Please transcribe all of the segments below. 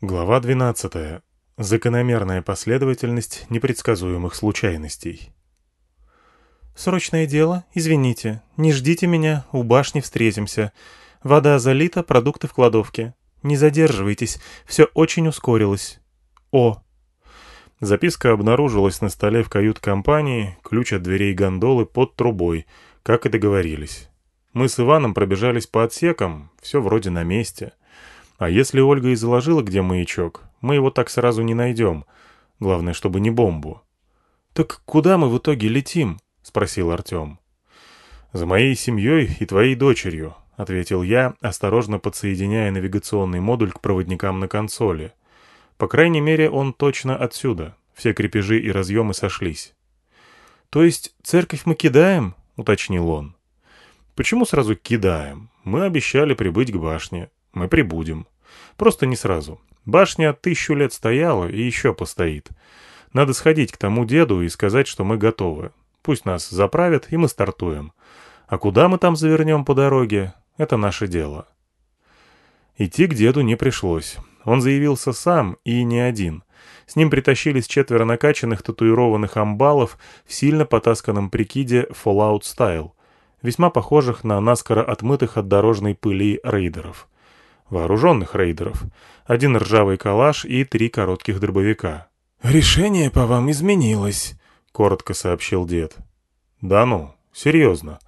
Глава 12. Закономерная последовательность непредсказуемых случайностей. «Срочное дело, извините. Не ждите меня, у башни встретимся. Вода залита, продукты в кладовке. Не задерживайтесь, все очень ускорилось. О!» Записка обнаружилась на столе в кают-компании, ключ от дверей гондолы под трубой, как и договорились. Мы с Иваном пробежались по отсекам, все вроде на месте — а если Ольга и заложила где маячок, мы его так сразу не найдем. Главное, чтобы не бомбу. «Так куда мы в итоге летим?» — спросил Артем. «За моей семьей и твоей дочерью», — ответил я, осторожно подсоединяя навигационный модуль к проводникам на консоли. «По крайней мере, он точно отсюда. Все крепежи и разъемы сошлись». «То есть церковь мы кидаем?» — уточнил он. «Почему сразу кидаем? Мы обещали прибыть к башне. Мы прибудем. Просто не сразу. Башня тысячу лет стояла и еще постоит. Надо сходить к тому деду и сказать, что мы готовы. Пусть нас заправят, и мы стартуем. А куда мы там завернем по дороге, это наше дело. Идти к деду не пришлось. Он заявился сам и не один. С ним притащились четверо накачанных татуированных амбалов в сильно потасканном прикиде Fallout Style, весьма похожих на наскоро отмытых от дорожной пыли рейдеров вооруженных рейдеров, один ржавый калаш и три коротких дробовика. «Решение по вам изменилось», — коротко сообщил дед. «Да ну, серьезно».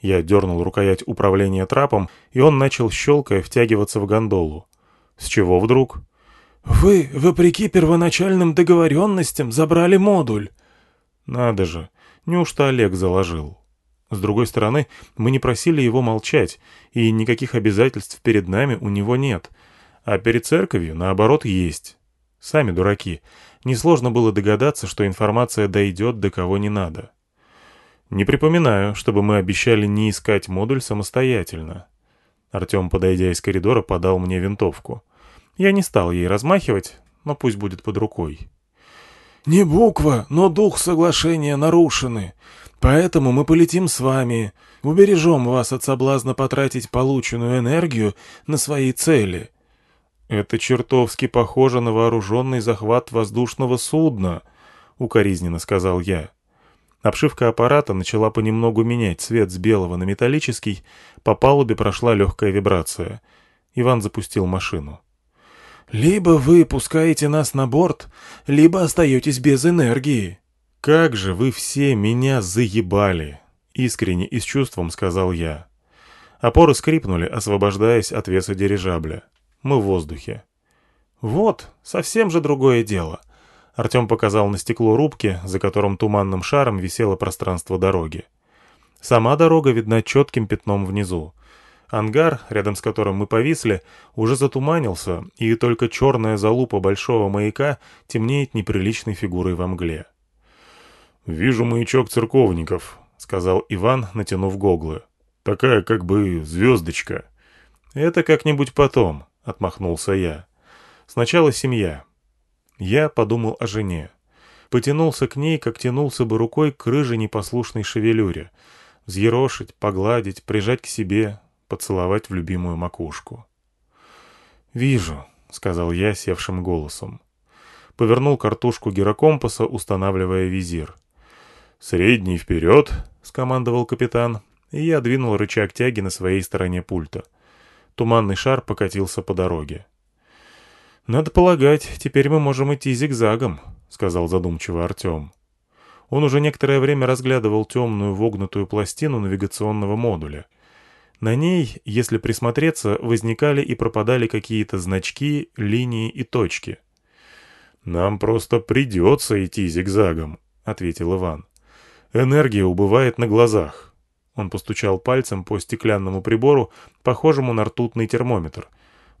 Я дернул рукоять управления трапом, и он начал, щелкая, втягиваться в гондолу. «С чего вдруг?» «Вы, вопреки первоначальным договоренностям, забрали модуль». «Надо же, неужто Олег заложил?» С другой стороны, мы не просили его молчать, и никаких обязательств перед нами у него нет. А перед церковью, наоборот, есть. Сами дураки. Несложно было догадаться, что информация дойдет до кого не надо. Не припоминаю, чтобы мы обещали не искать модуль самостоятельно. Артем, подойдя из коридора, подал мне винтовку. Я не стал ей размахивать, но пусть будет под рукой. «Не буква, но дух соглашения нарушены. Поэтому мы полетим с вами, убережем вас от соблазна потратить полученную энергию на свои цели». «Это чертовски похоже на вооруженный захват воздушного судна», — укоризненно сказал я. Обшивка аппарата начала понемногу менять цвет с белого на металлический, по палубе прошла легкая вибрация. Иван запустил машину. «Либо вы пускаете нас на борт, либо остаетесь без энергии», «Как же вы все меня заебали!» — искренне и с чувством сказал я. Опоры скрипнули, освобождаясь от веса дирижабля. Мы в воздухе. «Вот, совсем же другое дело!» Артем показал на стекло рубки, за которым туманным шаром висело пространство дороги. Сама дорога видна четким пятном внизу. Ангар, рядом с которым мы повисли, уже затуманился, и только черная залупа большого маяка темнеет неприличной фигурой во мгле. «Вижу маячок церковников», — сказал Иван, натянув гоглы. «Такая как бы звездочка». «Это как-нибудь потом», — отмахнулся я. «Сначала семья». Я подумал о жене. Потянулся к ней, как тянулся бы рукой к рыжей непослушной шевелюре. Взъерошить, погладить, прижать к себе, поцеловать в любимую макушку. «Вижу», — сказал я севшим голосом. Повернул картушку гирокомпаса, устанавливая визир. «Средний вперед!» — скомандовал капитан, и я двинул рычаг тяги на своей стороне пульта. Туманный шар покатился по дороге. «Надо полагать, теперь мы можем идти зигзагом», — сказал задумчиво Артем. Он уже некоторое время разглядывал темную вогнутую пластину навигационного модуля. На ней, если присмотреться, возникали и пропадали какие-то значки, линии и точки. «Нам просто придется идти зигзагом», — ответил Иван. Энергия убывает на глазах. Он постучал пальцем по стеклянному прибору, похожему на ртутный термометр,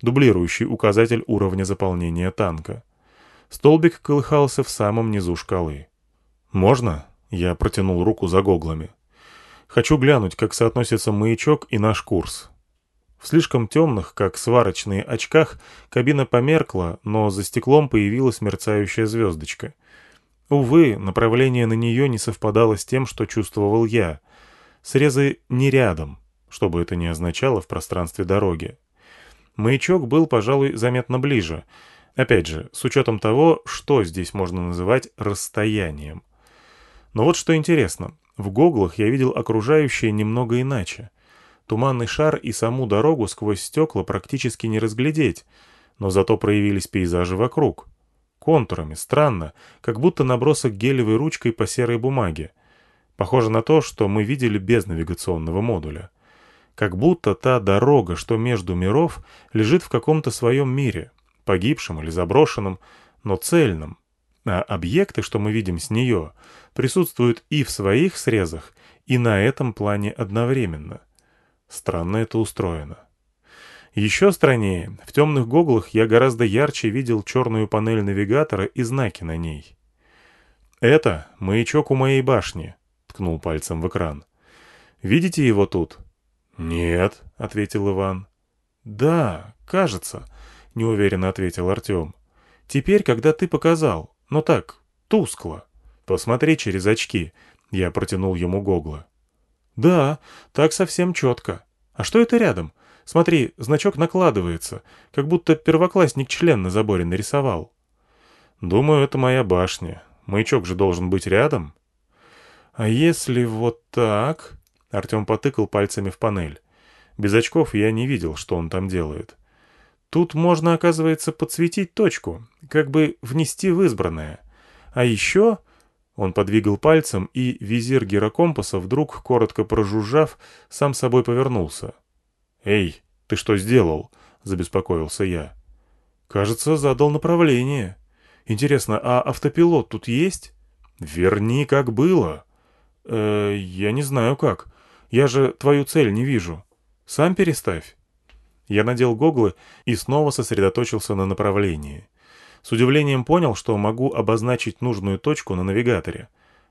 дублирующий указатель уровня заполнения танка. Столбик колыхался в самом низу шкалы. «Можно?» — я протянул руку за гоглами. «Хочу глянуть, как соотносится маячок и наш курс». В слишком темных, как сварочные очках, кабина померкла, но за стеклом появилась мерцающая звездочка — Увы, направление на нее не совпадало с тем, что чувствовал я. Срезы не рядом, что бы это ни означало в пространстве дороги. Маячок был, пожалуй, заметно ближе, Опять же, с учетом того, что здесь можно называть расстоянием. Но вот что интересно. В гоглах я видел окружающее немного иначе. Туманный шар и саму дорогу сквозь стекла практически не разглядеть, но зато проявились пейзажи вокруг. Контурами, странно, как будто набросок гелевой ручкой по серой бумаге. Похоже на то, что мы видели без навигационного модуля. Как будто та дорога, что между миров, лежит в каком-то своем мире, погибшем или заброшенном, но цельном. А объекты, что мы видим с нее, присутствуют и в своих срезах, и на этом плане одновременно. Странно это устроено. Еще страннее, в темных гоглах я гораздо ярче видел черную панель навигатора и знаки на ней. «Это маячок у моей башни», — ткнул пальцем в экран. «Видите его тут?» «Нет», — ответил Иван. «Да, кажется», — неуверенно ответил Артем. «Теперь, когда ты показал, но так, тускло. Посмотри через очки», — я протянул ему гогла. «Да, так совсем четко. А что это рядом? Смотри, значок накладывается, как будто первоклассник член на заборе нарисовал». «Думаю, это моя башня. Маячок же должен быть рядом». «А если вот так?» Артем потыкал пальцами в панель. Без очков я не видел, что он там делает. Тут можно, оказывается, подсветить точку, как бы внести в избранное. А еще... Он подвигал пальцем, и визир гирокомпаса, вдруг, коротко прожужжав, сам собой повернулся. «Эй, ты что сделал?» — забеспокоился я. «Кажется, задал направление. Интересно, а автопилот тут есть?» «Верни, как было». «Э, я не знаю как. Я же твою цель не вижу. Сам переставь». Я надел гоглы и снова сосредоточился на направлении. С удивлением понял, что могу обозначить нужную точку на навигаторе.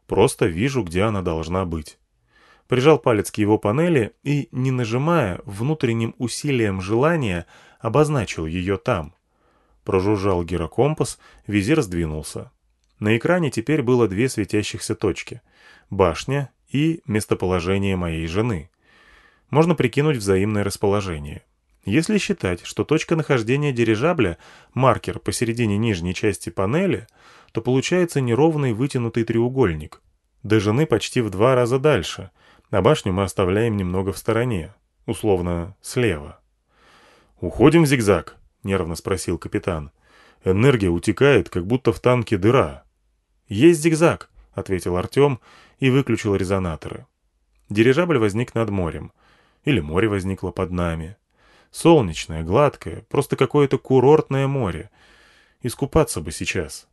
Просто вижу, где она должна быть. Прижал палец к его панели и, не нажимая, внутренним усилием желания обозначил ее там. Прожужжал гирокомпас, визир сдвинулся. На экране теперь было две светящихся точки — башня и местоположение моей жены. Можно прикинуть взаимное расположение. Если считать, что точка нахождения дирижабля — маркер посередине нижней части панели, то получается неровный вытянутый треугольник. До жены почти в два раза дальше, а башню мы оставляем немного в стороне, условно, слева. «Уходим в зигзаг?» — нервно спросил капитан. «Энергия утекает, как будто в танке дыра». «Есть зигзаг», — ответил Артем и выключил резонаторы. Дирижабль возник над морем. Или море возникло под нами. Солнечное, гладкое, просто какое-то курортное море. Искупаться бы сейчас.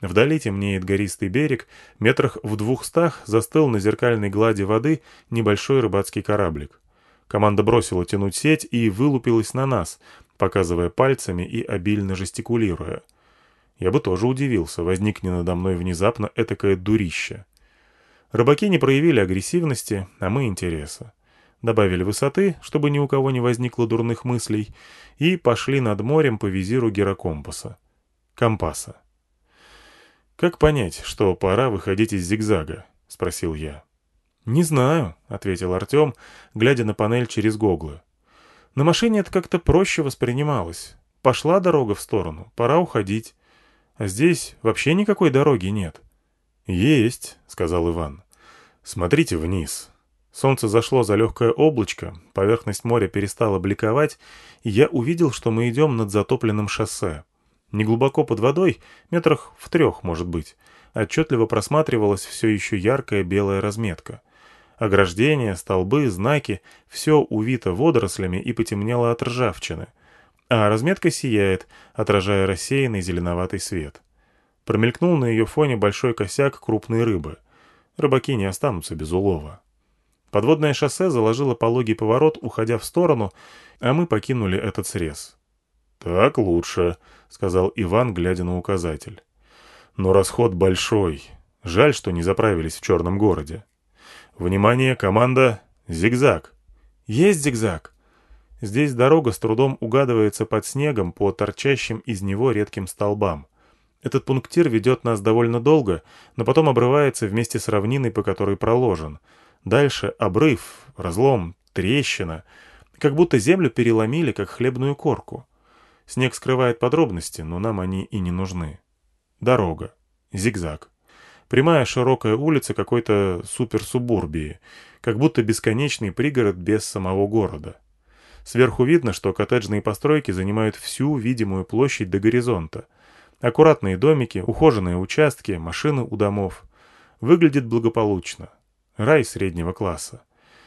Вдали темнеет гористый берег, метрах в двухстах застыл на зеркальной глади воды небольшой рыбацкий кораблик. Команда бросила тянуть сеть и вылупилась на нас, показывая пальцами и обильно жестикулируя. Я бы тоже удивился, возникне надо мной внезапно этакое дурище. Рыбаки не проявили агрессивности, а мы интереса добавили высоты, чтобы ни у кого не возникло дурных мыслей, и пошли над морем по визиру гирокомпаса. Компаса. «Как понять, что пора выходить из зигзага?» — спросил я. «Не знаю», — ответил Артем, глядя на панель через гоглы. «На машине это как-то проще воспринималось. Пошла дорога в сторону, пора уходить. А здесь вообще никакой дороги нет». «Есть», — сказал Иван. «Смотрите вниз. Солнце зашло за легкое облачко, поверхность моря перестала бликовать, и я увидел, что мы идем над затопленным шоссе. Неглубоко под водой, метрах в трех, может быть, отчетливо просматривалась все еще яркая белая разметка. Ограждения, столбы, знаки — все увито водорослями и потемнело от ржавчины. А разметка сияет, отражая рассеянный зеленоватый свет. Промелькнул на ее фоне большой косяк крупной рыбы. Рыбаки не останутся без улова. Подводное шоссе заложило пологий поворот, уходя в сторону, а мы покинули этот срез. «Так лучше», — сказал Иван, глядя на указатель. «Но расход большой. Жаль, что не заправились в черном городе. Внимание, команда! Зигзаг!» «Есть зигзаг!» Здесь дорога с трудом угадывается под снегом по торчащим из него редким столбам. Этот пунктир ведет нас довольно долго, но потом обрывается вместе с равниной, по которой проложен — Дальше обрыв, разлом, трещина. Как будто землю переломили, как хлебную корку. Снег скрывает подробности, но нам они и не нужны. Дорога. Зигзаг. Прямая широкая улица какой-то суперсубурбии, как будто бесконечный пригород без самого города. Сверху видно, что коттеджные постройки занимают всю видимую площадь до горизонта. Аккуратные домики, ухоженные участки, машины у домов. Выглядит благополучно. Рай среднего класса.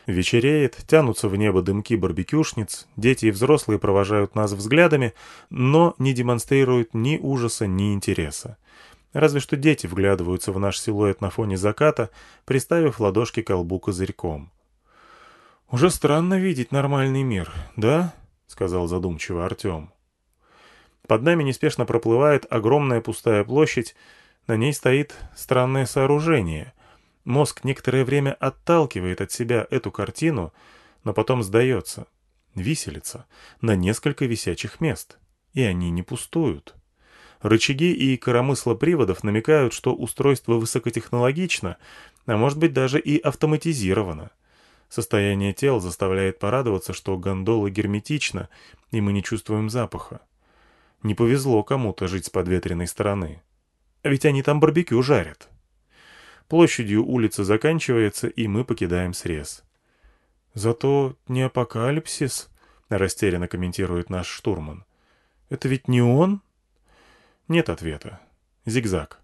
Вечереет, тянутся в небо дымки барбекюшниц, дети и взрослые провожают нас взглядами, но не демонстрируют ни ужаса, ни интереса. Разве что дети вглядываются в наш силуэт на фоне заката, приставив ладошки к колбу козырьком. «Уже странно видеть нормальный мир, да?» — сказал задумчиво Артем. Под нами неспешно проплывает огромная пустая площадь, на ней стоит странное сооружение. Мозг некоторое время отталкивает от себя эту картину, но потом сдается. Виселица на несколько висячих мест, и они не пустуют. Рычаги и коромысла приводов намекают, что устройство высокотехнологично, а может быть даже и автоматизировано. Состояние тел заставляет порадоваться, что гондола герметична, и мы не чувствуем запаха. Не повезло кому-то жить с подветренной стороны. Ведь они там барбекю жарят. Площадью улица заканчивается, и мы покидаем срез. «Зато не апокалипсис», — растерянно комментирует наш штурман. «Это ведь не он?» Нет ответа. Зигзаг.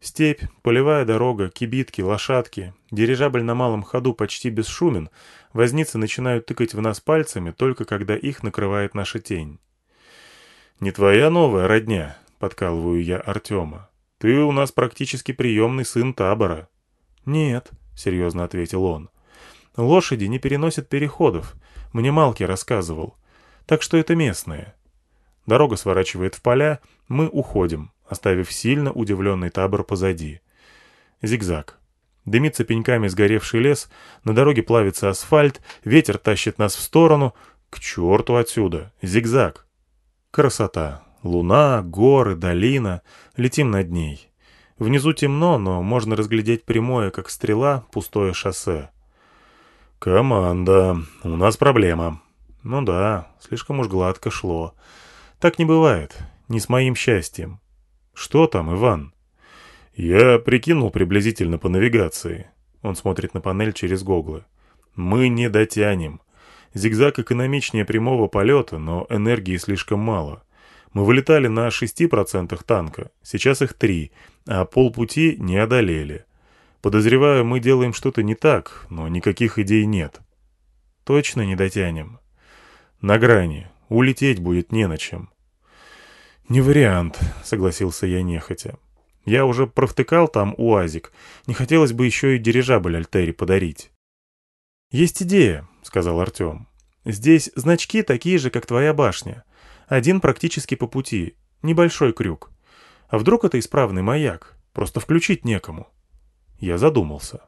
Степь, полевая дорога, кибитки, лошадки, дирижабль на малом ходу почти бесшумен, возницы начинают тыкать в нас пальцами только когда их накрывает наша тень. «Не твоя новая родня», — подкалываю я Артема. «Ты у нас практически приемный сын табора». «Нет», — серьезно ответил он. «Лошади не переносят переходов. Мне Малки рассказывал. Так что это местные». Дорога сворачивает в поля, мы уходим оставив сильно удивленный табор позади. Зигзаг. Дымится пеньками сгоревший лес, на дороге плавится асфальт, ветер тащит нас в сторону. К черту отсюда! Зигзаг. Красота. Луна, горы, долина. Летим над ней. Внизу темно, но можно разглядеть прямое, как стрела, пустое шоссе. «Команда. У нас проблема». «Ну да, слишком уж гладко шло. Так не бывает. Не с моим счастьем. «Что там, Иван?» «Я прикинул приблизительно по навигации». Он смотрит на панель через гоглы. «Мы не дотянем. Зигзаг экономичнее прямого полета, но энергии слишком мало. Мы вылетали на 6% танка, сейчас их 3, а полпути не одолели. Подозреваю, мы делаем что-то не так, но никаких идей нет». «Точно не дотянем?» «На грани. Улететь будет не на чем. «Не вариант», — согласился я нехотя. «Я уже провтыкал там УАЗик. Не хотелось бы еще и дирижабль Альтери подарить». «Есть идея», — сказал Артем. «Здесь значки такие же, как твоя башня. Один практически по пути. Небольшой крюк. А вдруг это исправный маяк? Просто включить некому». Я задумался.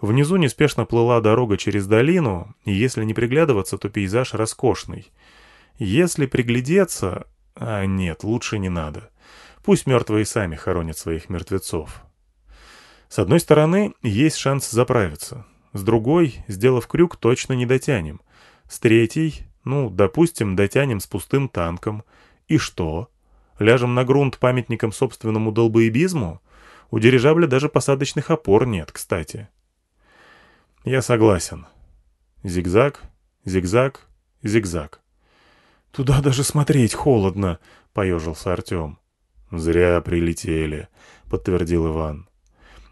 Внизу неспешно плыла дорога через долину, и если не приглядываться, то пейзаж роскошный. Если приглядеться, а нет, лучше не надо. Пусть мертвые сами хоронят своих мертвецов. С одной стороны, есть шанс заправиться. С другой, сделав крюк, точно не дотянем. С третьей, ну, допустим, дотянем с пустым танком. И что? Ляжем на грунт памятником собственному долбоебизму? У дирижабля даже посадочных опор нет, кстати. Я согласен. Зигзаг, зигзаг, зигзаг. «Туда даже смотреть холодно», — поежился Артем. «Зря прилетели», — подтвердил Иван.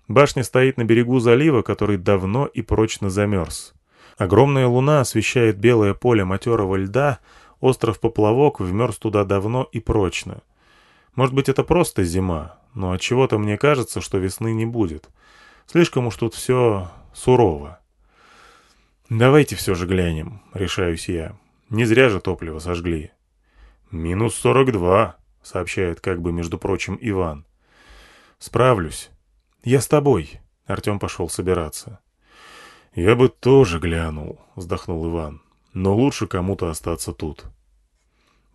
Башня стоит на берегу залива, который давно и прочно замерз. Огромная луна освещает белое поле матерого льда, остров Поплавок вмерз туда давно и прочно. Может быть, это просто зима, но от чего то мне кажется, что весны не будет. Слишком уж тут все сурово. «Давайте все же глянем», — решаюсь я. Не зря же топливо сожгли. «Минус сорок два», — сообщает как бы, между прочим, Иван. «Справлюсь. Я с тобой». Артем пошел собираться. «Я бы тоже глянул», — вздохнул Иван. «Но лучше кому-то остаться тут».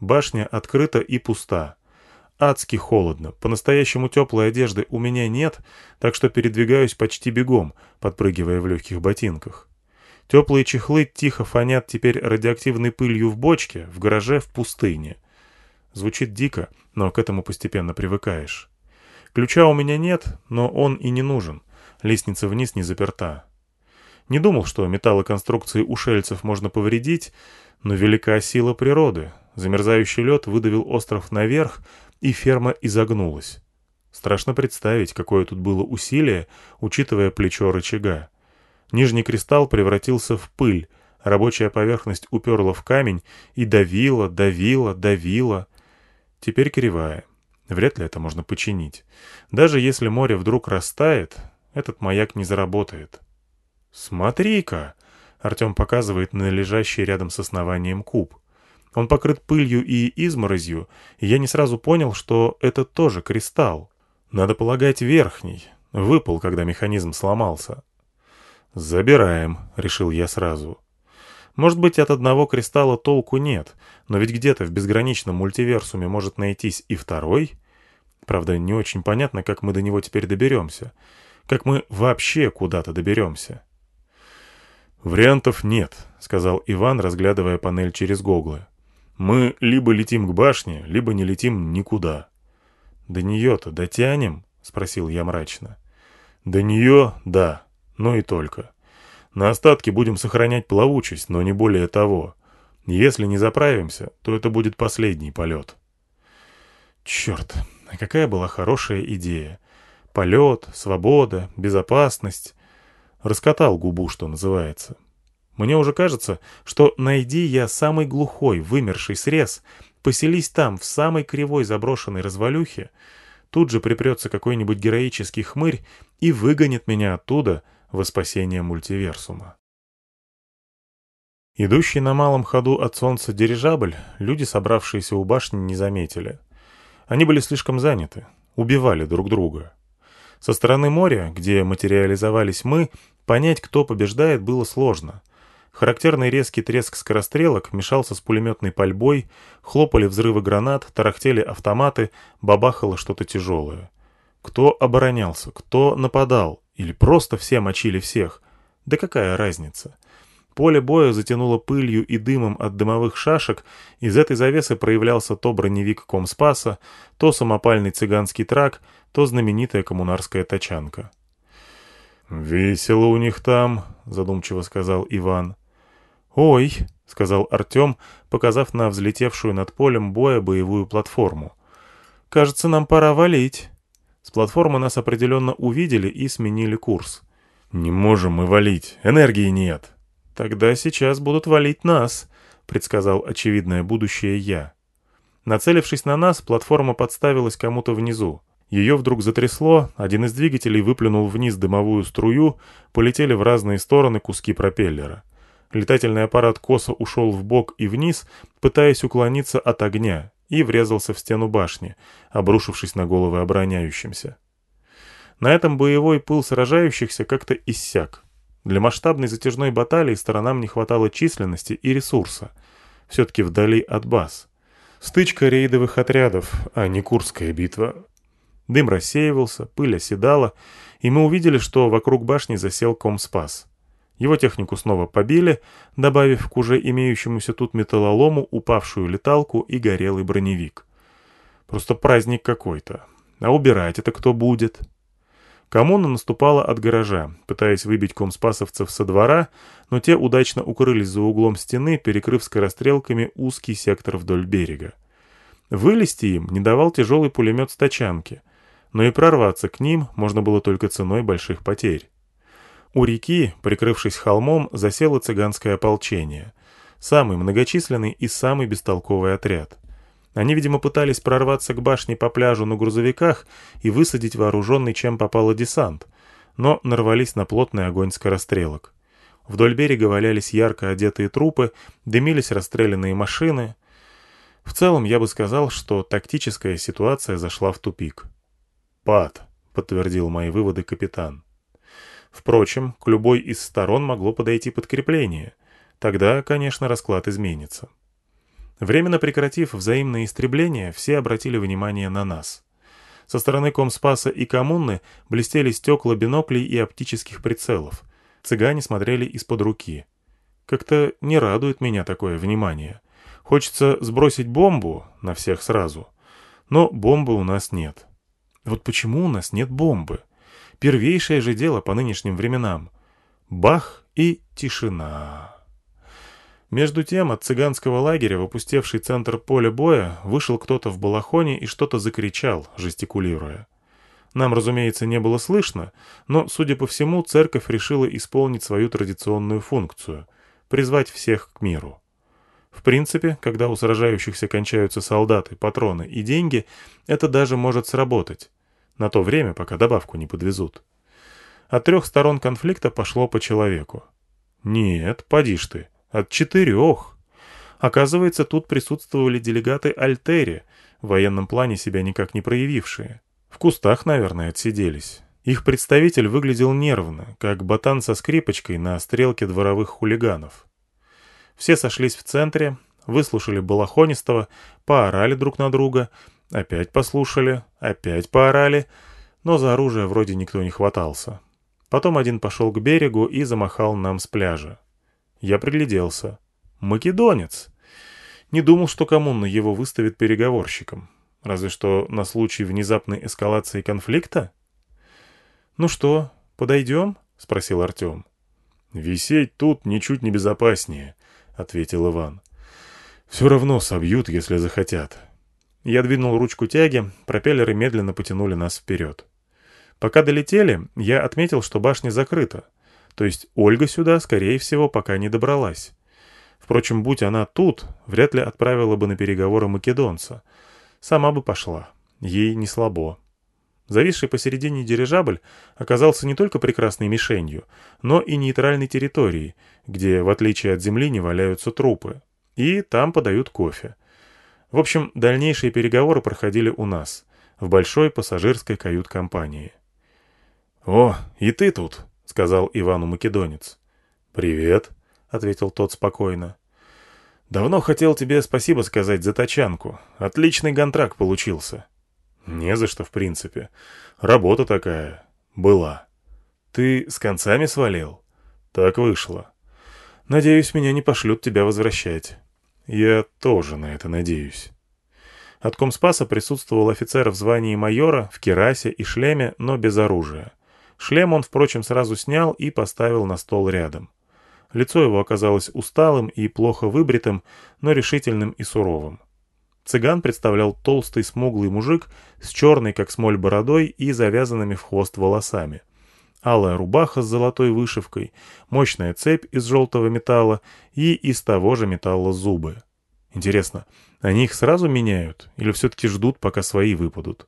Башня открыта и пуста. Адски холодно. По-настоящему теплой одежды у меня нет, так что передвигаюсь почти бегом, подпрыгивая в легких ботинках. Теплые чехлы тихо фонят теперь радиоактивной пылью в бочке, в гараже, в пустыне. Звучит дико, но к этому постепенно привыкаешь. Ключа у меня нет, но он и не нужен. Лестница вниз не заперта. Не думал, что металлоконструкции ушельцев можно повредить, но велика сила природы. Замерзающий лед выдавил остров наверх, и ферма изогнулась. Страшно представить, какое тут было усилие, учитывая плечо рычага. Нижний кристалл превратился в пыль, рабочая поверхность уперла в камень и давила, давила, давила. Теперь кривая. Вряд ли это можно починить. Даже если море вдруг растает, этот маяк не заработает. «Смотри-ка!» — Артем показывает на лежащий рядом с основанием куб. Он покрыт пылью и изморозью, и я не сразу понял, что это тоже кристалл. Надо полагать, верхний. Выпал, когда механизм сломался. «Забираем», — решил я сразу. Может быть, от одного кристалла толку нет, но ведь где-то в безграничном мультиверсуме может найтись и второй. Правда, не очень понятно, как мы до него теперь доберемся. Как мы вообще куда-то доберемся. «Вариантов нет», — сказал Иван, разглядывая панель через гоглы. «Мы либо летим к башне, либо не летим никуда». «До нее-то дотянем?» — спросил я мрачно. «До нее — да, но и только. На остатке будем сохранять плавучесть, но не более того. Если не заправимся, то это будет последний полет. Черт, а какая была хорошая идея. Полет, свобода, безопасность. Раскатал губу, что называется. Мне уже кажется, что найди я самый глухой, вымерший срез, поселись там, в самой кривой заброшенной развалюхе, тут же припрется какой-нибудь героический хмырь и выгонит меня оттуда, во спасение мультиверсума. Идущий на малом ходу от солнца дирижабль люди, собравшиеся у башни, не заметили. Они были слишком заняты, убивали друг друга. Со стороны моря, где материализовались мы, понять, кто побеждает, было сложно. Характерный резкий треск скорострелок мешался с пулеметной пальбой, хлопали взрывы гранат, тарахтели автоматы, бабахало что-то тяжелое. Кто оборонялся, кто нападал, или просто все мочили всех. Да какая разница? Поле боя затянуло пылью и дымом от дымовых шашек, из этой завесы проявлялся то броневик Комспаса, то самопальный цыганский трак, то знаменитая коммунарская тачанка. «Весело у них там», — задумчиво сказал Иван. «Ой», — сказал Артем, показав на взлетевшую над полем боя боевую платформу. «Кажется, нам пора валить». С платформы нас определенно увидели и сменили курс. «Не можем мы валить, энергии нет». «Тогда сейчас будут валить нас», — предсказал очевидное будущее я. Нацелившись на нас, платформа подставилась кому-то внизу. Ее вдруг затрясло, один из двигателей выплюнул вниз дымовую струю, полетели в разные стороны куски пропеллера. Летательный аппарат косо ушел в бок и вниз, пытаясь уклониться от огня, и врезался в стену башни, обрушившись на головы обороняющимся. На этом боевой пыл сражающихся как-то иссяк. Для масштабной затяжной баталии сторонам не хватало численности и ресурса. Все-таки вдали от баз. Стычка рейдовых отрядов, а не Курская битва. Дым рассеивался, пыль оседала, и мы увидели, что вокруг башни засел Комспас. Его технику снова побили, добавив к уже имеющемуся тут металлолому упавшую леталку и горелый броневик. Просто праздник какой-то. А убирать это кто будет? Коммуна наступала от гаража, пытаясь выбить комспасовцев со двора, но те удачно укрылись за углом стены, перекрыв скорострелками узкий сектор вдоль берега. Вылезти им не давал тяжелый пулемет с тачанки, но и прорваться к ним можно было только ценой больших потерь. У реки, прикрывшись холмом, засело цыганское ополчение. Самый многочисленный и самый бестолковый отряд. Они, видимо, пытались прорваться к башне по пляжу на грузовиках и высадить вооруженный чем попало десант, но нарвались на плотный огонь скорострелок. Вдоль берега валялись ярко одетые трупы, дымились расстрелянные машины. В целом, я бы сказал, что тактическая ситуация зашла в тупик. «Пад», — подтвердил мои выводы капитан. Впрочем, к любой из сторон могло подойти подкрепление. Тогда, конечно, расклад изменится. Временно прекратив взаимное истребление, все обратили внимание на нас. Со стороны Комспаса и Коммуны блестели стекла биноклей и оптических прицелов. Цыгане смотрели из-под руки. Как-то не радует меня такое внимание. Хочется сбросить бомбу на всех сразу, но бомбы у нас нет. Вот почему у нас нет бомбы? Первейшее же дело по нынешним временам. Бах и тишина. Между тем от цыганского лагеря в центр поля боя вышел кто-то в балахоне и что-то закричал, жестикулируя. Нам, разумеется, не было слышно, но, судя по всему, церковь решила исполнить свою традиционную функцию — призвать всех к миру. В принципе, когда у сражающихся кончаются солдаты, патроны и деньги, это даже может сработать. На то время, пока добавку не подвезут. От трех сторон конфликта пошло по человеку. Нет, поди ж ты, от четырех. Оказывается, тут присутствовали делегаты Альтери, в военном плане себя никак не проявившие. В кустах, наверное, отсиделись. Их представитель выглядел нервно, как ботан со скрипочкой на стрелке дворовых хулиганов. Все сошлись в центре, выслушали Балахонистого, поорали друг на друга, опять послушали, опять поорали, но за оружие вроде никто не хватался. Потом один пошел к берегу и замахал нам с пляжа. Я пригляделся. Македонец! Не думал, что коммуна его выставит переговорщиком. Разве что на случай внезапной эскалации конфликта? «Ну что, подойдем?» — спросил Артем. «Висеть тут ничуть не безопаснее», — ответил Иван. «Все равно собьют, если захотят». Я двинул ручку тяги, пропеллеры медленно потянули нас вперед. Пока долетели, я отметил, что башня закрыта. То есть Ольга сюда, скорее всего, пока не добралась. Впрочем, будь она тут, вряд ли отправила бы на переговоры македонца — Сама бы пошла. Ей не слабо. Зависший посередине дирижабль оказался не только прекрасной мишенью, но и нейтральной территорией, где, в отличие от земли, не валяются трупы. И там подают кофе. В общем, дальнейшие переговоры проходили у нас, в большой пассажирской кают-компании. «О, и ты тут», — сказал Ивану Македонец. «Привет», — ответил тот спокойно. Давно хотел тебе спасибо сказать за тачанку. Отличный гонтракт получился. Не за что, в принципе. Работа такая. Была. Ты с концами свалил? Так вышло. Надеюсь, меня не пошлют тебя возвращать. Я тоже на это надеюсь. От Комспаса присутствовал офицер в звании майора, в керасе и шлеме, но без оружия. Шлем он, впрочем, сразу снял и поставил на стол рядом. Лицо его оказалось усталым и плохо выбритым, но решительным и суровым. Цыган представлял толстый смуглый мужик с черной, как смоль, бородой и завязанными в хвост волосами. Алая рубаха с золотой вышивкой, мощная цепь из желтого металла и из того же металла зубы. Интересно, они их сразу меняют или все-таки ждут, пока свои выпадут?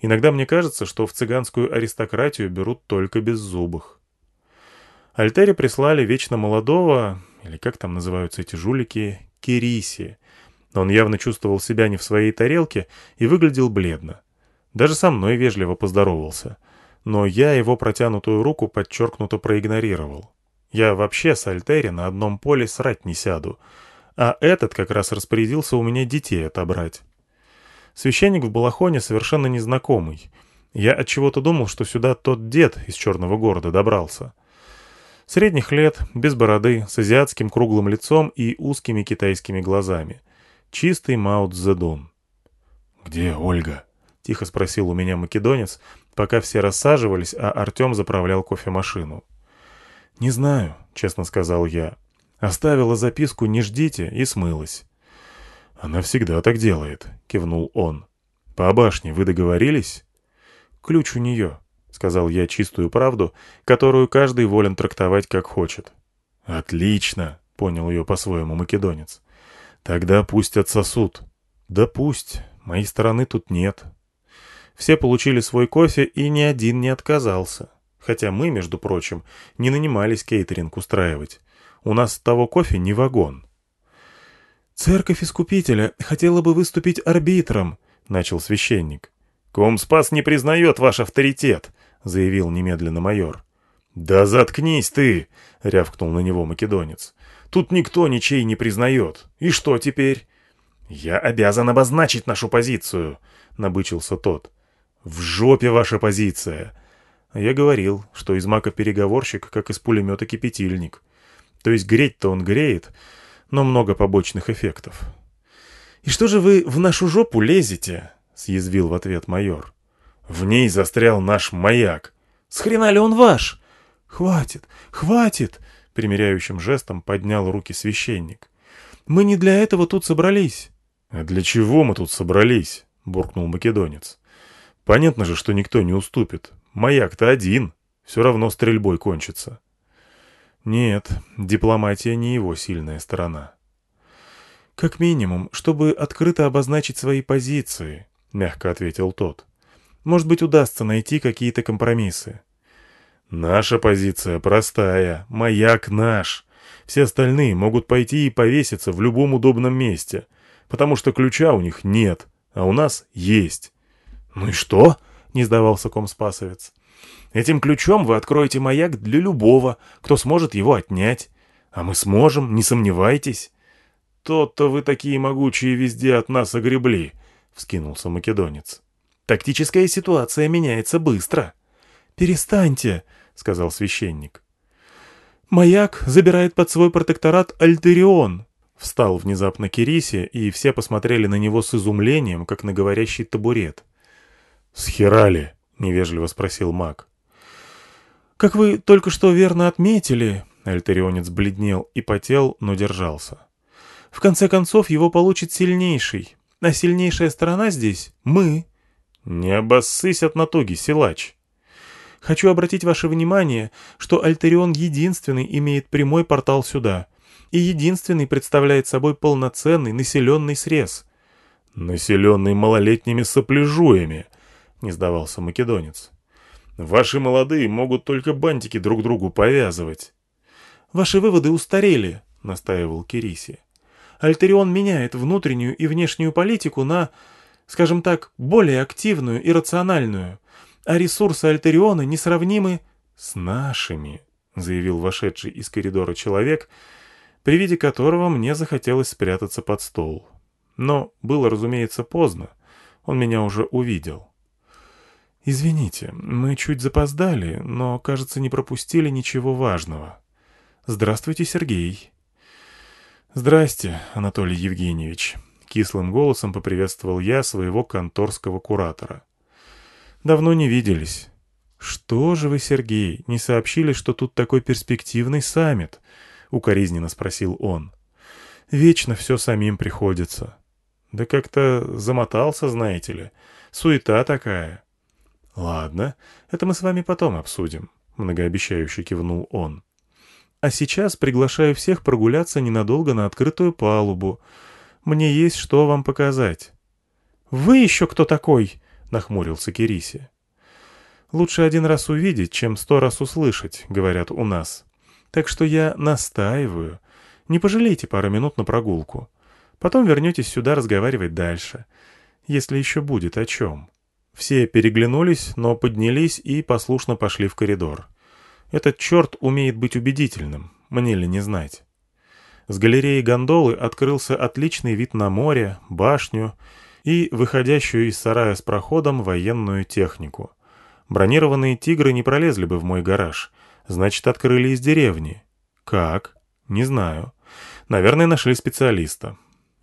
Иногда мне кажется, что в цыганскую аристократию берут только беззубых. Альтери прислали вечно молодого, или как там называются эти жулики, Кириси. Но он явно чувствовал себя не в своей тарелке и выглядел бледно. Даже со мной вежливо поздоровался. Но я его протянутую руку подчеркнуто проигнорировал. Я вообще с Альтери на одном поле срать не сяду. А этот как раз распорядился у меня детей отобрать. Священник в Балахоне совершенно незнакомый. Я от чего то думал, что сюда тот дед из черного города добрался. Средних лет, без бороды, с азиатским круглым лицом и узкими китайскими глазами. Чистый Мао Цзэдун. «Где Ольга?» — тихо спросил у меня македонец, пока все рассаживались, а Артем заправлял кофемашину. «Не знаю», — честно сказал я. Оставила записку «Не ждите» и смылась. «Она всегда так делает», — кивнул он. «По башне вы договорились?» «Ключ у нее», — сказал я чистую правду, которую каждый волен трактовать как хочет. «Отлично!» — понял ее по-своему македонец. «Тогда пусть отсосут». «Да пусть. Моей стороны тут нет». Все получили свой кофе, и ни один не отказался. Хотя мы, между прочим, не нанимались кейтеринг устраивать. У нас того кофе не вагон. «Церковь Искупителя хотела бы выступить арбитром», — начал священник. «Комспас не признает ваш авторитет», — заявил немедленно майор. «Да заткнись ты!» — рявкнул на него македонец. «Тут никто ничей не признает. И что теперь?» «Я обязан обозначить нашу позицию», — набычился тот. «В жопе ваша позиция!» Я говорил, что из мака переговорщик, как из пулемета кипятильник. То есть греть-то он греет, но много побочных эффектов. «И что же вы в нашу жопу лезете?» — съязвил в ответ майор. «В ней застрял наш маяк». «С хрена ли он ваш?» «Хватит, хватит!» — примиряющим жестом поднял руки священник. «Мы не для этого тут собрались». «А для чего мы тут собрались?» — буркнул македонец. «Понятно же, что никто не уступит. Маяк-то один. Все равно стрельбой кончится». Нет, дипломатия не его сильная сторона. «Как минимум, чтобы открыто обозначить свои позиции», — мягко ответил тот. «Может быть, удастся найти какие-то компромиссы». «Наша позиция простая. Маяк наш. Все остальные могут пойти и повеситься в любом удобном месте, потому что ключа у них нет, а у нас есть». «Ну и что?» — не сдавался комспасовец. «Этим ключом вы откроете маяк для любого, кто сможет его отнять. А мы сможем, не сомневайтесь». «Тот-то вы такие могучие везде от нас огребли», — вскинулся македонец. «Тактическая ситуация меняется быстро». «Перестаньте», — сказал священник. «Маяк забирает под свой протекторат Альтерион», — встал внезапно Кириси, и все посмотрели на него с изумлением, как на говорящий табурет. «Схерали?» — невежливо спросил маг. «Как вы только что верно отметили», — Альтерионец бледнел и потел, но держался. «В конце концов его получит сильнейший, а сильнейшая сторона здесь — мы». «Не обоссысь от натуги, силач», Хочу обратить ваше внимание, что Альтерион единственный имеет прямой портал сюда, и единственный представляет собой полноценный населенный срез. «Населенный малолетними сопляжуями», — не сдавался македонец. «Ваши молодые могут только бантики друг другу повязывать». «Ваши выводы устарели», — настаивал Кириси. «Альтерион меняет внутреннюю и внешнюю политику на, скажем так, более активную и рациональную» а ресурсы Альтериона несравнимы с нашими», — заявил вошедший из коридора человек, при виде которого мне захотелось спрятаться под стол. Но было, разумеется, поздно. Он меня уже увидел. «Извините, мы чуть запоздали, но, кажется, не пропустили ничего важного. Здравствуйте, Сергей». «Здрасте, Анатолий Евгеньевич», — кислым голосом поприветствовал я своего конторского куратора. Давно не виделись. Что же вы, Сергей, не сообщили, что тут такой перспективный саммит? Укоризненно спросил он. Вечно все самим приходится. Да как-то замотался, знаете ли. Суета такая. Ладно, это мы с вами потом обсудим, многообещающе кивнул он. А сейчас приглашаю всех прогуляться ненадолго на открытую палубу. Мне есть что вам показать. Вы еще кто такой? — нахмурился Кириси. «Лучше один раз увидеть, чем сто раз услышать», — говорят у нас. «Так что я настаиваю. Не пожалейте пару минут на прогулку. Потом вернетесь сюда разговаривать дальше, если еще будет о чем». Все переглянулись, но поднялись и послушно пошли в коридор. Этот черт умеет быть убедительным, мне ли не знать. С галереи гондолы открылся отличный вид на море, башню и выходящую из сарая с проходом военную технику. Бронированные «Тигры» не пролезли бы в мой гараж. Значит, открыли из деревни. Как? Не знаю. Наверное, нашли специалиста.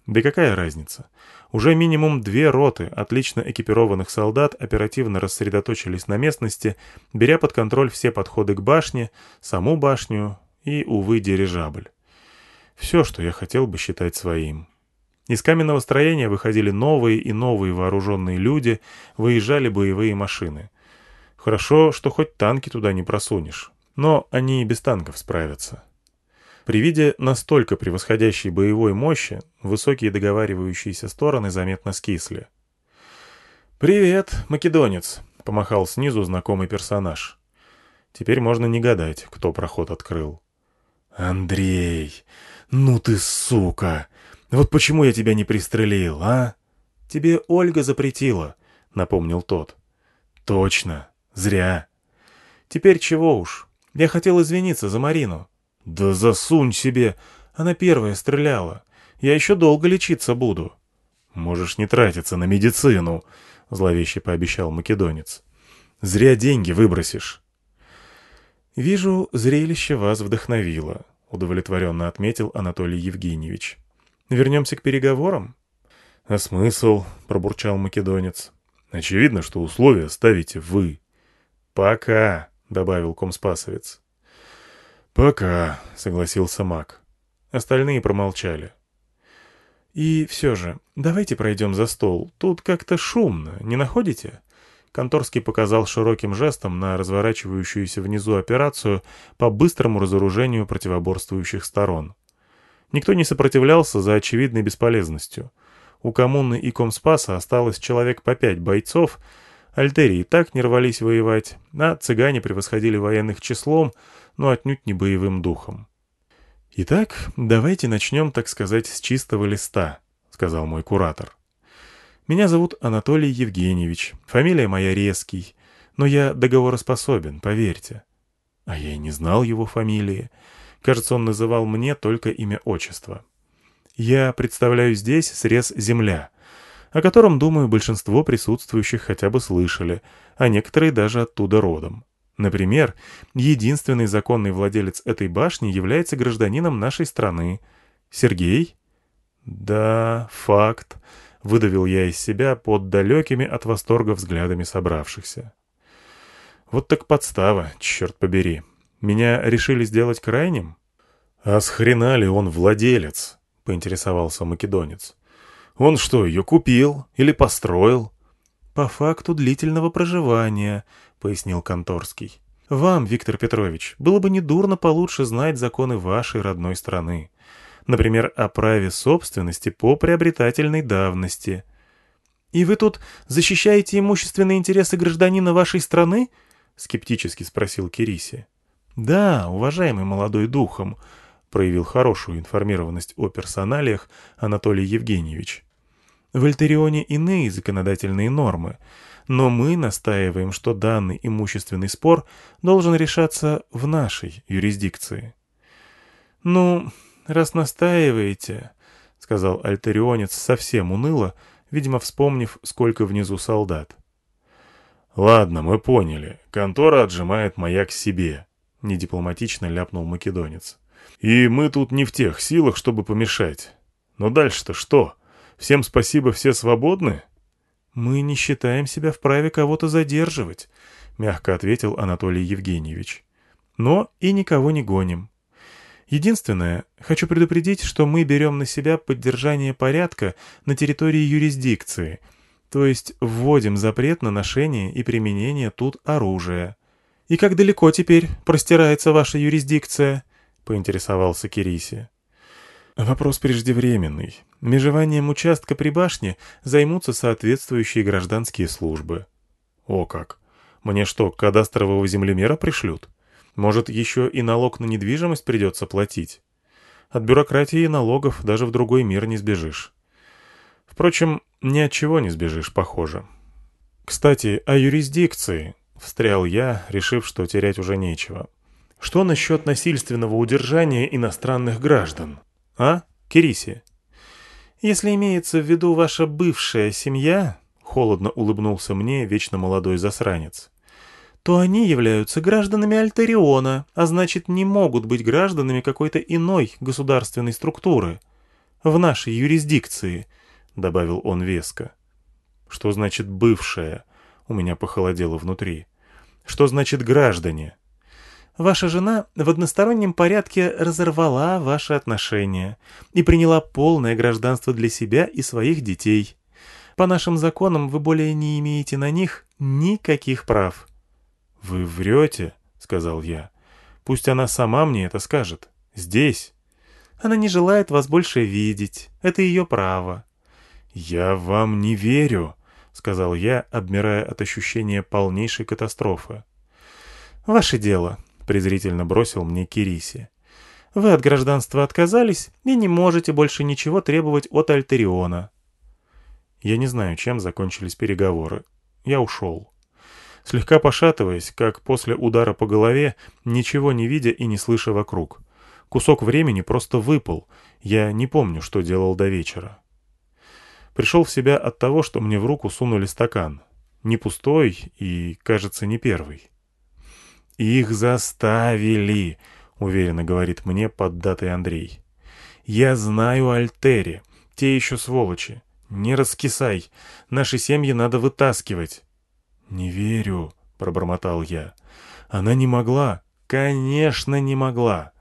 Да какая разница? Уже минимум две роты отлично экипированных солдат оперативно рассредоточились на местности, беря под контроль все подходы к башне, саму башню и, увы, дирижабль. Все, что я хотел бы считать своим. Из каменного строения выходили новые и новые вооруженные люди, выезжали боевые машины. Хорошо, что хоть танки туда не просунешь, но они и без танков справятся. При виде настолько превосходящей боевой мощи, высокие договаривающиеся стороны заметно скисли. «Привет, македонец!» — помахал снизу знакомый персонаж. Теперь можно не гадать, кто проход открыл. «Андрей, ну ты сука!» Вот почему я тебя не пристрелил, а? Тебе Ольга запретила, напомнил тот. Точно. Зря. Теперь чего уж? Я хотел извиниться за Марину. Да засунь себе. Она первая стреляла. Я еще долго лечиться буду. Можешь не тратиться на медицину, зловеще пообещал македонец. Зря деньги выбросишь. Вижу, зрелище вас вдохновило, — удовлетворенно отметил Анатолий Евгеньевич. «Вернемся к переговорам?» «А смысл?» — пробурчал македонец. «Очевидно, что условия ставите вы». «Пока», — добавил комспасовец. «Пока», — согласился маг. Остальные промолчали. «И все же, давайте пройдем за стол. Тут как-то шумно, не находите?» Конторский показал широким жестом на разворачивающуюся внизу операцию по быстрому разоружению противоборствующих сторон. Никто не сопротивлялся за очевидной бесполезностью. У коммуны и Комспаса осталось человек по пять бойцов, альтерии так не рвались воевать, а цыгане превосходили военных числом, но отнюдь не боевым духом. «Итак, давайте начнем, так сказать, с чистого листа», — сказал мой куратор. Меня зовут Анатолий Евгеньевич, фамилия моя Резкий, но я договороспособен, поверьте. А я и не знал его фамилии. Кажется, он называл мне только имя отчества. Я представляю здесь срез «Земля», о котором, думаю, большинство присутствующих хотя бы слышали, а некоторые даже оттуда родом. Например, единственный законный владелец этой башни является гражданином нашей страны. Сергей? Да, факт выдавил я из себя под далекими от восторга взглядами собравшихся. Вот так подстава, черт побери. Меня решили сделать крайним? А с хрена ли он владелец? Поинтересовался македонец. Он что, ее купил или построил? По факту длительного проживания, пояснил Конторский. Вам, Виктор Петрович, было бы недурно получше знать законы вашей родной страны например, о праве собственности по приобретательной давности. «И вы тут защищаете имущественные интересы гражданина вашей страны?» — скептически спросил Кириси. «Да, уважаемый молодой духом», — проявил хорошую информированность о персоналиях Анатолий Евгеньевич. «В Альтерионе иные законодательные нормы, но мы настаиваем, что данный имущественный спор должен решаться в нашей юрисдикции». «Ну, раз настаиваете», — сказал альтерионец совсем уныло, видимо, вспомнив, сколько внизу солдат. «Ладно, мы поняли. Контора отжимает маяк себе», — недипломатично ляпнул македонец. «И мы тут не в тех силах, чтобы помешать. Но дальше-то что? Всем спасибо, все свободны?» «Мы не считаем себя вправе кого-то задерживать», — мягко ответил Анатолий Евгеньевич. «Но и никого не гоним. Единственное, хочу предупредить, что мы берем на себя поддержание порядка на территории юрисдикции, то есть вводим запрет на ношение и применение тут оружия. «И как далеко теперь простирается ваша юрисдикция?» — поинтересовался Кириси. «Вопрос преждевременный. Межеванием участка при башне займутся соответствующие гражданские службы». «О как! Мне что, кадастрового землемера пришлют?» Может, еще и налог на недвижимость придется платить? От бюрократии и налогов даже в другой мир не сбежишь. Впрочем, ни от чего не сбежишь, похоже. Кстати, о юрисдикции, — встрял я, решив, что терять уже нечего. Что насчет насильственного удержания иностранных граждан? А, Кириси? Если имеется в виду ваша бывшая семья, — холодно улыбнулся мне вечно молодой засранец, то они являются гражданами Альтериона, а значит не могут быть гражданами какой-то иной государственной структуры. В нашей юрисдикции, — добавил он веско. Что значит «бывшая»? У меня похолодело внутри. Что значит «граждане»? Ваша жена в одностороннем порядке разорвала ваши отношения и приняла полное гражданство для себя и своих детей. По нашим законам вы более не имеете на них никаких прав. «Вы врете?» — сказал я. «Пусть она сама мне это скажет. Здесь». «Она не желает вас больше видеть. Это ее право». «Я вам не верю», — сказал я, обмирая от ощущения полнейшей катастрофы. «Ваше дело», — презрительно бросил мне Кириси. «Вы от гражданства отказались и не можете больше ничего требовать от Альтериона». Я не знаю, чем закончились переговоры. Я ушел слегка пошатываясь, как после удара по голове, ничего не видя и не слыша вокруг. Кусок времени просто выпал, я не помню, что делал до вечера. Пришел в себя от того, что мне в руку сунули стакан. Не пустой и, кажется, не первый. «Их заставили!» —— уверенно говорит мне поддатый Андрей. «Я знаю Альтери. Те еще сволочи. Не раскисай. Наши семьи надо вытаскивать». «Не верю», — пробормотал я. «Она не могла». «Конечно, не могла».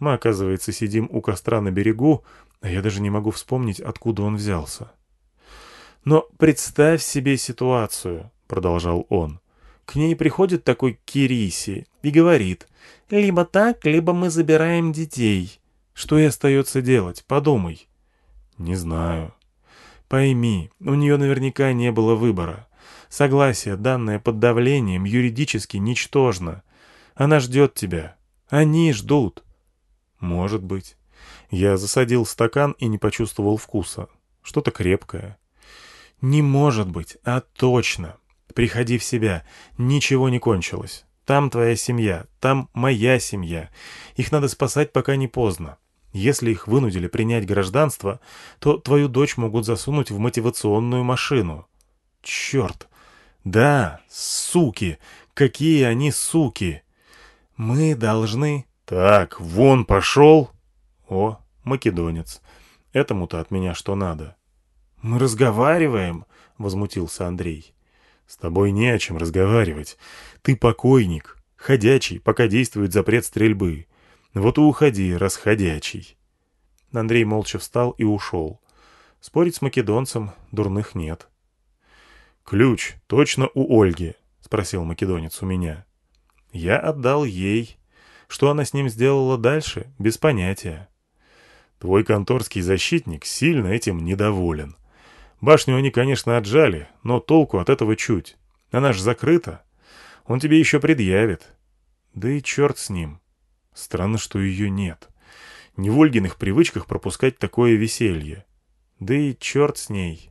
Мы, оказывается, сидим у костра на берегу, а я даже не могу вспомнить, откуда он взялся. «Но представь себе ситуацию», — продолжал он. К ней приходит такой Кириси и говорит, «Либо так, либо мы забираем детей». Что ей остается делать? Подумай. Не знаю. Пойми, у нее наверняка не было выбора. Согласие, данное под давлением, юридически ничтожно. Она ждет тебя. Они ждут. Может быть. Я засадил стакан и не почувствовал вкуса. Что-то крепкое. Не может быть, а точно. Приходи в себя. Ничего не кончилось. Там твоя семья, там моя семья. Их надо спасать, пока не поздно. Если их вынудили принять гражданство, то твою дочь могут засунуть в мотивационную машину. Черт! Да, суки! Какие они суки! Мы должны... Так, вон пошел! О, македонец. Этому-то от меня что надо. Мы разговариваем, возмутился Андрей. С тобой не о чем разговаривать. Ты покойник, ходячий, пока действует запрет стрельбы. Вот и уходи, расходячий. Андрей молча встал и ушел. Спорить с македонцем дурных нет. «Ключ точно у Ольги?» — спросил македонец у меня. Я отдал ей. Что она с ним сделала дальше, без понятия. Твой конторский защитник сильно этим недоволен. Башню они, конечно, отжали, но толку от этого чуть. Она ж закрыта. Он тебе еще предъявит. Да и черт с ним. Странно, что ее нет. Не в Ольгиных привычках пропускать такое веселье. Да и черт с ней.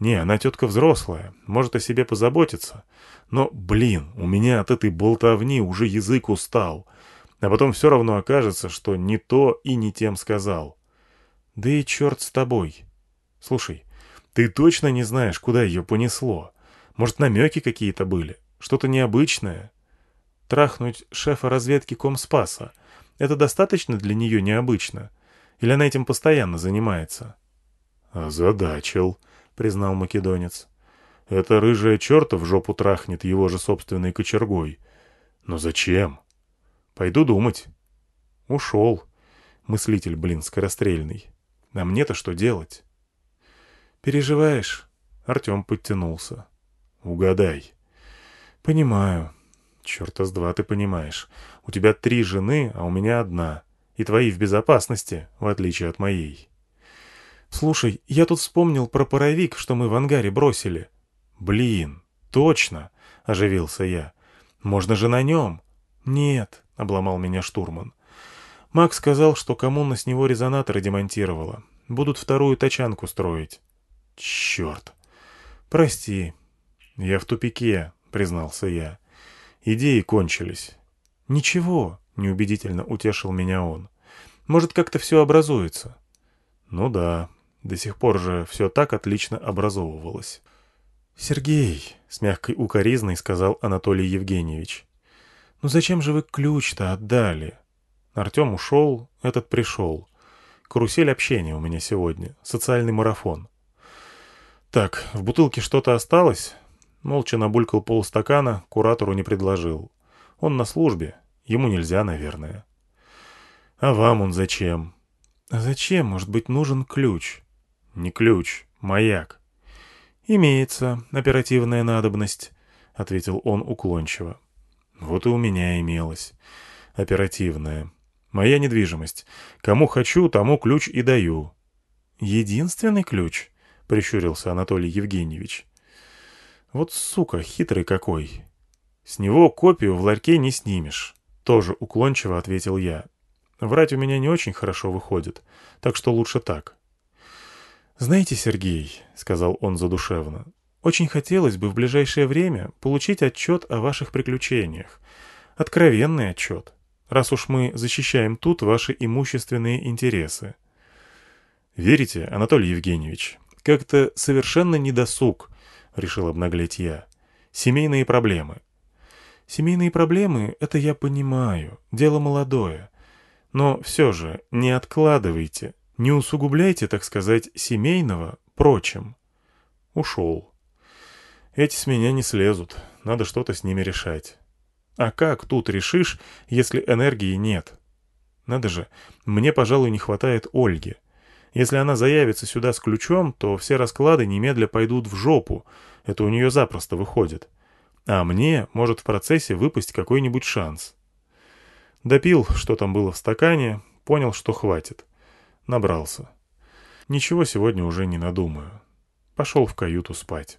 Не, она тетка взрослая, может о себе позаботиться. Но, блин, у меня от этой болтовни уже язык устал. А потом все равно окажется, что не то и не тем сказал. Да и черт с тобой. Слушай, ты точно не знаешь, куда ее понесло? Может, намеки какие-то были? Что-то необычное? Трахнуть шефа разведки Комспаса — это достаточно для нее необычно? Или она этим постоянно занимается? «Озадачил», — признал македонец. «Эта рыжая черта в жопу трахнет его же собственной кочергой. Но зачем?» «Пойду думать». «Ушел. Мыслитель, блин, скорострельный. А мне-то что делать?» «Переживаешь?» Артем подтянулся. «Угадай». «Понимаю. Черта с два ты понимаешь. У тебя три жены, а у меня одна. И твои в безопасности, в отличие от моей». «Слушай, я тут вспомнил про паровик, что мы в ангаре бросили». «Блин, точно!» — оживился я. «Можно же на нем». «Нет», — обломал меня штурман. Макс сказал, что коммуна с него резонаторы демонтировала. Будут вторую тачанку строить. Черт. Прости. Я в тупике, признался я. Идеи кончились. Ничего, неубедительно утешил меня он. Может, как-то все образуется. Ну да, до сих пор же все так отлично образовывалось. «Сергей», — с мягкой укоризной сказал Анатолий Евгеньевич, — «ну зачем же вы ключ-то отдали?» Артем ушел, этот пришел. Карусель общения у меня сегодня, социальный марафон. Так, в бутылке что-то осталось? Молча набулькал полстакана, куратору не предложил. Он на службе, ему нельзя, наверное. А вам он зачем? А зачем, может быть, нужен ключ? Не ключ, маяк. Имеется оперативная надобность, ответил он уклончиво. Вот и у меня имелось. Оперативная. Моя недвижимость. Кому хочу, тому ключ и даю. Единственный ключ —— прищурился Анатолий Евгеньевич. «Вот сука, хитрый какой! С него копию в ларьке не снимешь», — тоже уклончиво ответил я. «Врать у меня не очень хорошо выходит, так что лучше так». «Знаете, Сергей», — сказал он задушевно, — «очень хотелось бы в ближайшее время получить отчет о ваших приключениях. Откровенный отчет, раз уж мы защищаем тут ваши имущественные интересы». «Верите, Анатолий Евгеньевич?» Как-то совершенно недосуг, решил обнаглеть я. Семейные проблемы. Семейные проблемы — это я понимаю, дело молодое. Но все же не откладывайте, не усугубляйте, так сказать, семейного прочим. Ушел. Эти с меня не слезут, надо что-то с ними решать. А как тут решишь, если энергии нет? Надо же, мне, пожалуй, не хватает Ольги. Если она заявится сюда с ключом, то все расклады немедля пойдут в жопу. Это у нее запросто выходит. А мне может в процессе выпасть какой-нибудь шанс. Допил, что там было в стакане, понял, что хватит. Набрался. Ничего сегодня уже не надумаю. Пошел в каюту спать.